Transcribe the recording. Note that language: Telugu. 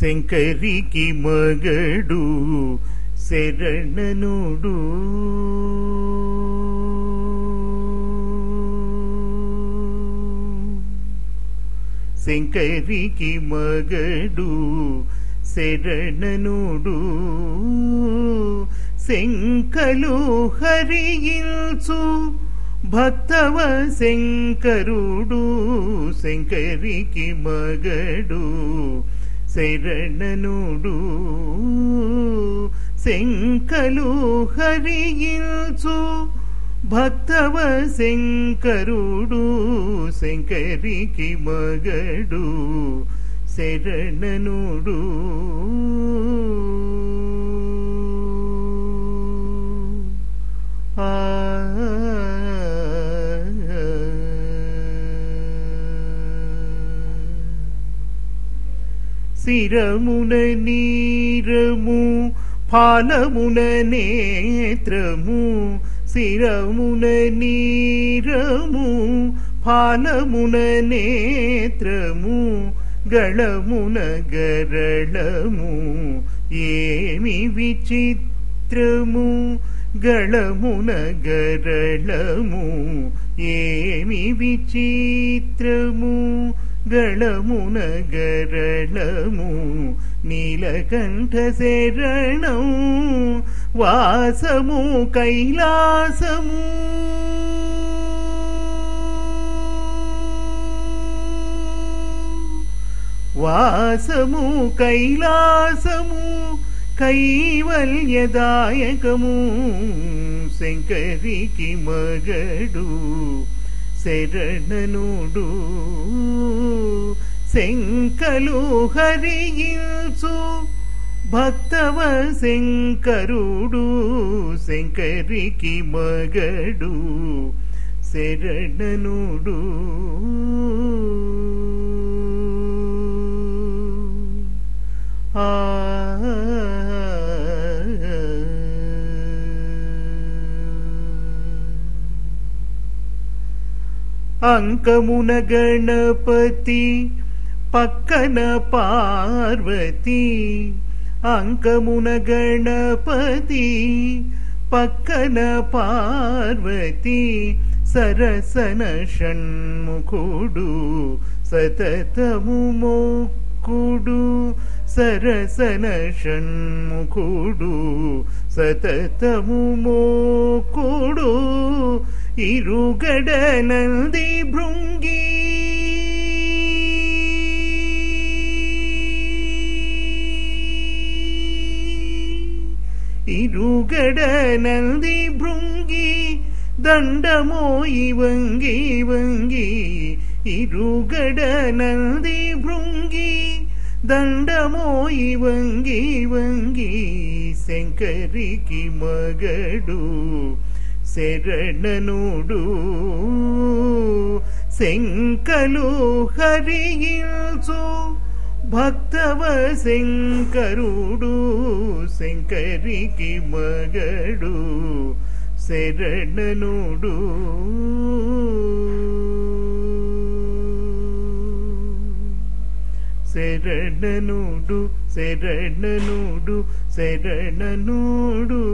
శంకరికి మగడు శరణనుడు. శంకరికి మగడు శరణనుడు. శంకలు హరియించు భక్తవ శంకరుడు శంకరికి మగడు. శరణనుడు శంకలు హరియించు. భక్తవ శంకరుడు శంకరికి మగడు శరణనుడు. ఆ സ്ഥിരമുന നീരമു ഫലമുന നേത്രമു. ഗളമുനഗരളമു നീരമു ഫലമുന നേത്രമു. ഗളമുന ഗരളമു ഏമി വിചിത്രമു. ഗളമുന ഗരളമു ഏമി വിചിത്രമു. గళమున గరళము నీలకంఠ శరణం వాసము కైలాసము వాసము కైలాసము కైవల్యదాయకము శంకరికి మగడు శరణనుడు శంకలు హరియించు భక్తవ శంకరుడు శంకరికి మగడు శరణనుడు. ఆ. అంకమున గణపతి పక్కన పార్వతి అంకమున గణపతి పక్కన పార్వతి సరసన షణ్ముఖుడు సతతము మొక్కుడు సరసన షణ్ముఖుడు సతతము మోకుడు ఇరుగడ నంది భృంగి ఇరుగడ నంది భృంగి దండమోయి వంగి వంగి ఇరుగడ నంది భృంగి దండమోయి వంగి వంగి శంకరికి మగడు శరణనుడు శంకలు హరియించు భక్తవ శంకరుడు శంకరికి మగడు శరణనుడు. శరణనుడు శరణనుడు శరణనుడు.